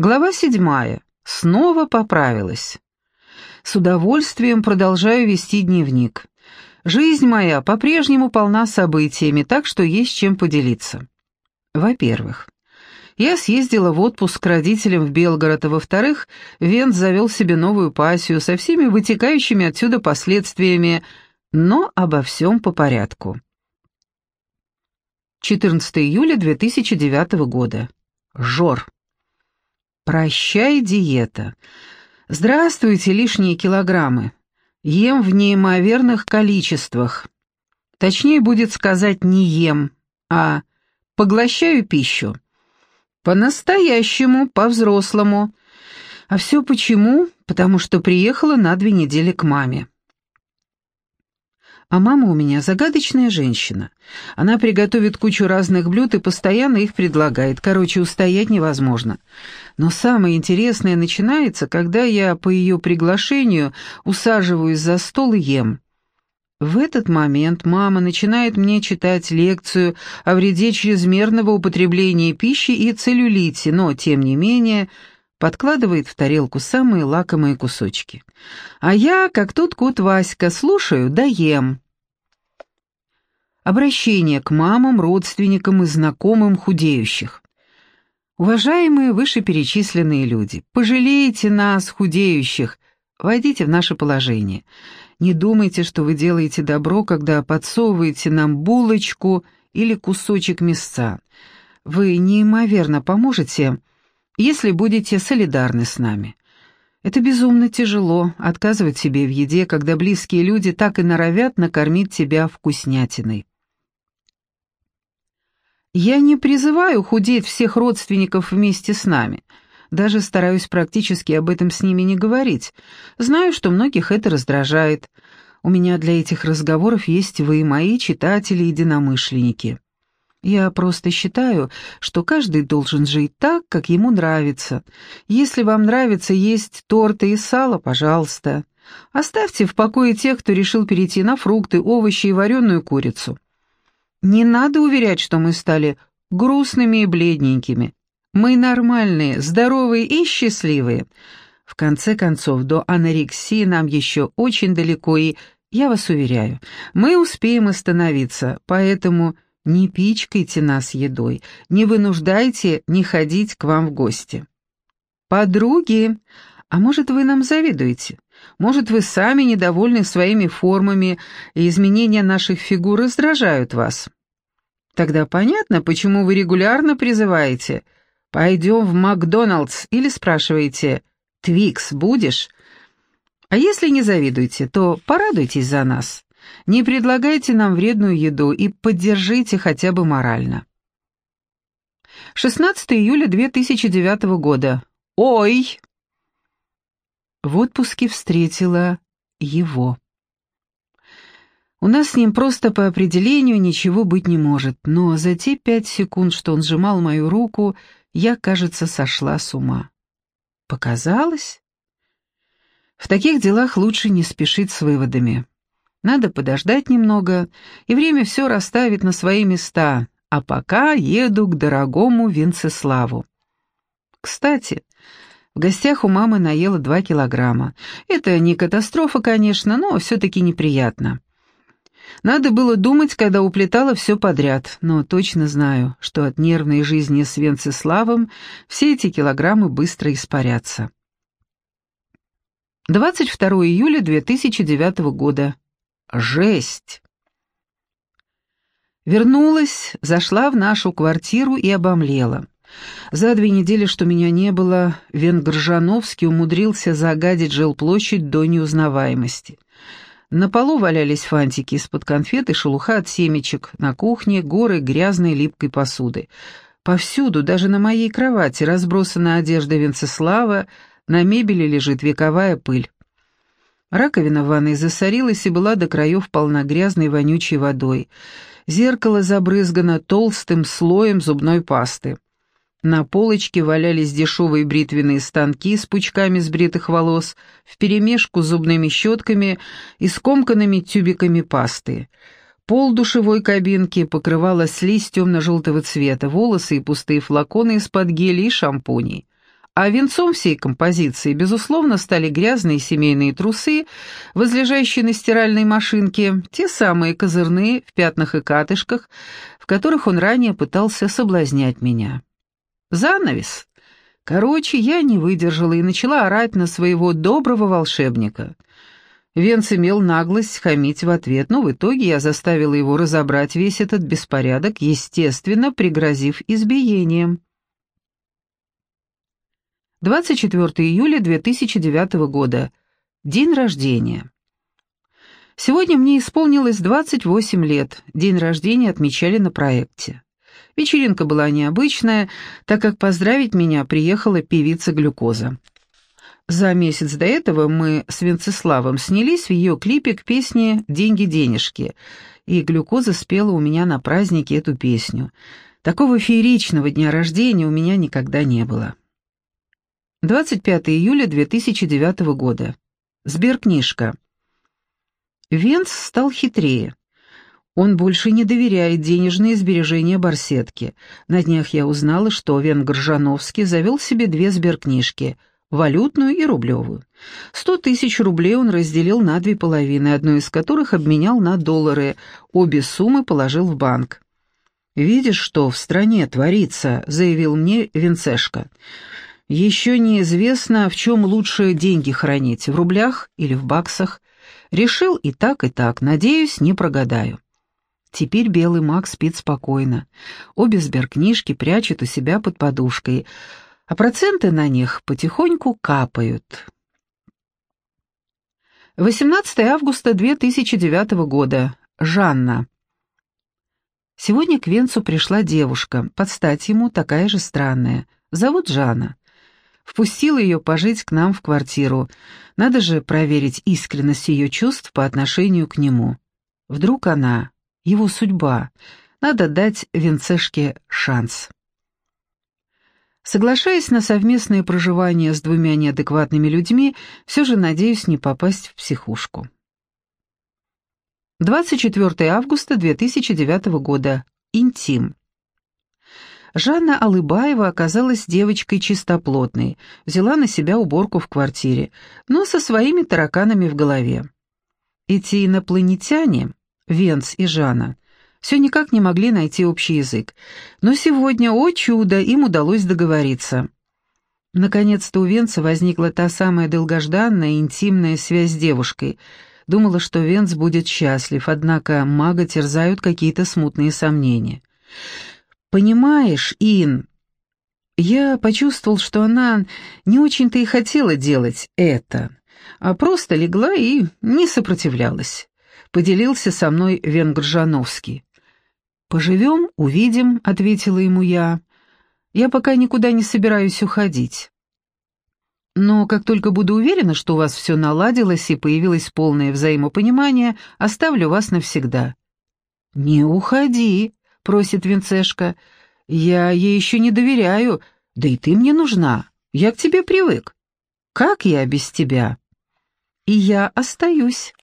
Глава седьмая. Снова поправилась. С удовольствием продолжаю вести дневник. Жизнь моя по-прежнему полна событиями, так что есть чем поделиться. Во-первых, я съездила в отпуск к родителям в Белгород, а во-вторых, Вент завел себе новую пассию со всеми вытекающими отсюда последствиями, но обо всем по порядку. 14 июля 2009 года. Жор. Прощай, диета. Здравствуйте, лишние килограммы. Ем в неимоверных количествах. Точнее будет сказать не ем, а поглощаю пищу. По-настоящему, по-взрослому. А все почему? Потому что приехала на две недели к маме. А мама у меня загадочная женщина. Она приготовит кучу разных блюд и постоянно их предлагает. Короче, устоять невозможно. Но самое интересное начинается, когда я по ее приглашению усаживаюсь за стол и ем. В этот момент мама начинает мне читать лекцию о вреде чрезмерного употребления пищи и целлюлите, но, тем не менее, подкладывает в тарелку самые лакомые кусочки. А я, как тут кот Васька, слушаю да ем. Обращение к мамам, родственникам и знакомым худеющих. Уважаемые вышеперечисленные люди, пожалейте нас, худеющих, войдите в наше положение. Не думайте, что вы делаете добро, когда подсовываете нам булочку или кусочек мясца. Вы неимоверно поможете если будете солидарны с нами. Это безумно тяжело — отказывать себе в еде, когда близкие люди так и норовят накормить тебя вкуснятиной. Я не призываю худеть всех родственников вместе с нами. Даже стараюсь практически об этом с ними не говорить. Знаю, что многих это раздражает. У меня для этих разговоров есть вы, мои читатели-единомышленники. Я просто считаю, что каждый должен жить так, как ему нравится. Если вам нравится есть торты и сало, пожалуйста. Оставьте в покое тех, кто решил перейти на фрукты, овощи и вареную курицу. Не надо уверять, что мы стали грустными и бледненькими. Мы нормальные, здоровые и счастливые. В конце концов, до анорексии нам еще очень далеко, и, я вас уверяю, мы успеем остановиться, поэтому... Не пичкайте нас едой, не вынуждайте не ходить к вам в гости. Подруги, а может, вы нам завидуете? Может, вы сами недовольны своими формами, и изменения наших фигур раздражают вас? Тогда понятно, почему вы регулярно призываете «пойдем в Макдоналдс» или спрашиваете «Твикс будешь?» А если не завидуете, то порадуйтесь за нас. Не предлагайте нам вредную еду и поддержите хотя бы морально. 16 июля 2009 года. Ой! В отпуске встретила его. У нас с ним просто по определению ничего быть не может, но за те пять секунд, что он сжимал мою руку, я, кажется, сошла с ума. Показалось? В таких делах лучше не спешить с выводами. Надо подождать немного, и время все расставит на свои места, а пока еду к дорогому Венцеславу. Кстати, в гостях у мамы наела два килограмма. Это не катастрофа, конечно, но все-таки неприятно. Надо было думать, когда уплетала все подряд, но точно знаю, что от нервной жизни с Венцеславом все эти килограммы быстро испарятся. 22 июля 2009 года. Жесть! Вернулась, зашла в нашу квартиру и обомлела. За две недели, что меня не было, Венгржановский умудрился загадить жилплощадь до неузнаваемости. На полу валялись фантики из-под конфет и шелуха от семечек, на кухне горы грязной липкой посуды. Повсюду, даже на моей кровати, разбросана одежда Венцеслава, на мебели лежит вековая пыль. Раковина в ванной засорилась и была до краев полна грязной вонючей водой. Зеркало забрызгано толстым слоем зубной пасты. На полочке валялись дешевые бритвенные станки с пучками сбритых волос, вперемешку с зубными щетками и скомканными тюбиками пасты. Пол душевой кабинки покрывала слизь темно-желтого цвета, волосы и пустые флаконы из-под гелей и шампуней. А венцом всей композиции, безусловно, стали грязные семейные трусы, возлежащие на стиральной машинке, те самые козырные в пятнах и катышках, в которых он ранее пытался соблазнять меня. Занавес. Короче, я не выдержала и начала орать на своего доброго волшебника. Венц имел наглость хамить в ответ, но в итоге я заставила его разобрать весь этот беспорядок, естественно, пригрозив избиением. 24 июля 2009 года. День рождения. Сегодня мне исполнилось 28 лет. День рождения отмечали на проекте. Вечеринка была необычная, так как поздравить меня приехала певица Глюкоза. За месяц до этого мы с Венцеславом снялись в ее клипе к песне «Деньги-денежки», и Глюкоза спела у меня на празднике эту песню. Такого фееричного дня рождения у меня никогда не было. 25 июля 2009 года. Сберкнижка. Венц стал хитрее. Он больше не доверяет денежные сбережения Барсетки. На днях я узнала, что Венгр Жановский завел себе две сберкнижки — валютную и рублевую. Сто тысяч рублей он разделил на две половины, одну из которых обменял на доллары, обе суммы положил в банк. «Видишь, что в стране творится», — заявил мне Венцешка. Еще неизвестно, в чем лучше деньги хранить, в рублях или в баксах. Решил и так, и так, надеюсь, не прогадаю. Теперь белый маг спит спокойно. Обе сберкнижки прячет у себя под подушкой, а проценты на них потихоньку капают. 18 августа 2009 года. Жанна. Сегодня к Венцу пришла девушка, под стать ему такая же странная. Зовут Жанна. Впустила ее пожить к нам в квартиру. Надо же проверить искренность ее чувств по отношению к нему. Вдруг она, его судьба. Надо дать Винцешке шанс. Соглашаясь на совместное проживание с двумя неадекватными людьми, все же надеюсь не попасть в психушку. 24 августа 2009 года. Интим. Жанна Алыбаева оказалась девочкой чистоплотной, взяла на себя уборку в квартире, но со своими тараканами в голове. Эти инопланетяне, Венц и Жанна, все никак не могли найти общий язык, но сегодня, о чудо, им удалось договориться. Наконец-то у Венца возникла та самая долгожданная интимная связь с девушкой. Думала, что Венц будет счастлив, однако мага терзают какие-то смутные сомнения. «Понимаешь, Ин, я почувствовал, что она не очень-то и хотела делать это, а просто легла и не сопротивлялась», — поделился со мной Венгр Жановский. «Поживем, увидим», — ответила ему я. «Я пока никуда не собираюсь уходить. Но как только буду уверена, что у вас все наладилось и появилось полное взаимопонимание, оставлю вас навсегда». «Не уходи», просит Винцешка. «Я ей еще не доверяю, да и ты мне нужна. Я к тебе привык. Как я без тебя?» «И я остаюсь».